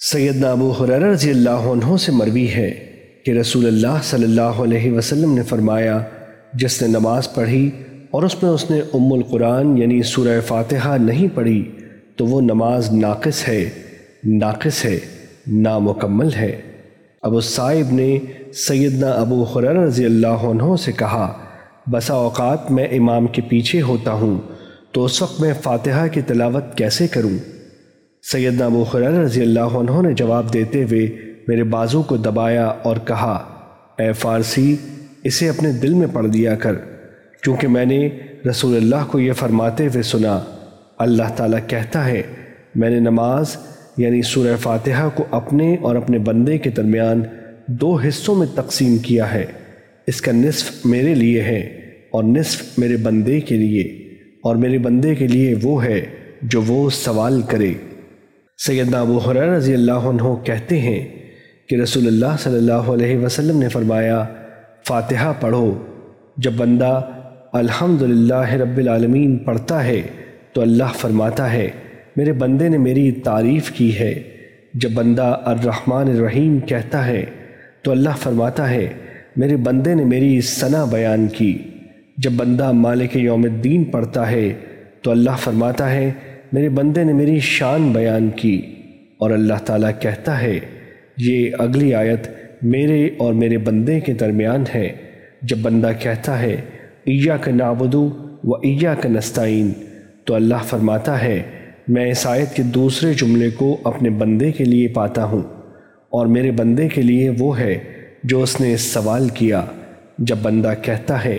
سیدنا ابو حریر رضی اللہ عنہ سے مروی ہے کہ رسول اللہ صلی اللہ علیہ وسلم نے فرمایا، جس نے نماز پڑھی اور اس میں اس نے ام القرآن یعنی سورہ فاتحہ نہیں پڑھی، تو وہ نماز ناقص ہے ناقص ہے، نامکمل ہے۔ ابو صاحب نے سیدنا ابو حریر رضی اللہ عنہ سے کہا، بسا اوقات میں امام کے پیچھے ہوتا ہوں، تو اس وقت میں فاتحہ کی تلاوت کیسے کروں؟ سیدنا ابو خریر رضی اللہ عنہ نے جواب دیتے ہوئے میرے بازو کو دبایا اور کہا، اے فارسی، اسے اپنے دل میں پڑھ دیا کر کیونکہ میں نے رسول اللہ کو یہ فرماتے ہوئے سنا۔ اللہ تعالیٰ کہتا ہے، میں نے نماز یعنی سورہ فاتحہ کو اپنے اور اپنے بندے کے درمیان دو حصوں میں تقسیم کیا ہے۔ اس کا نصف میرے لیے ہے اور نصف میرے بندے کے لیے، اور میرے بندے کے لیے وہ ہے جو وہ سوال کرے۔ سیدنا ابو حریر رضی اللہ عنہ کہتے ہیں کہ رسول اللہ صلی اللہ علیہ وسلم نے فرمایا، فاتحہ پڑھو، جب بندہ الحمد رب العالمین پڑھتا ہے تو اللہ فرماتا ہے، میرے بندے نے میری تعریف کی ہے۔ جب بندہ الرحمن الرحیم کہتا ہے تو اللہ فرماتا ہے، میرے بندے نے میری ثنا بیان کی۔ جب بندہ مالک یوم الدین پڑھتا ہے تو اللہ فرماتا ہے میرے بندے نے میری شان بیان کی اور اللہ تعالیٰ کہتا ہے، یہ اگلی آیت میرے اور میرے بندے کے درمیان ہے۔ جب بندہ کہتا ہے ایا کا نابدو و ایا کا نستعین تو اللہ فرماتا ہے، میں اس آیت کے دوسرے جملے کو اپنے بندے کے لیے پاتا ہوں۔ اور میرے بندے کے لیے وہ ہے جو اس نے سوال کیا۔ جب بندہ کہتا ہے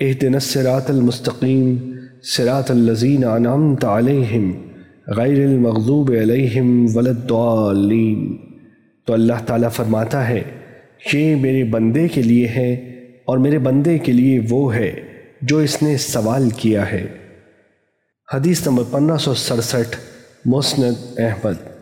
اہدن الصراط المستقیم صراط الزین انعمت علیہم، غیر المغضوب علیہم ولدعالین تو اللہ تعالیٰ فرماتا ہے، یہ میرے بندے کے لیے ہے اور میرے بندے کے لیے وہ ہے جو اس نے سوال کیا ہے۔ حدیث نمبر پندرہ سو سڑسٹھ، مسند احمد۔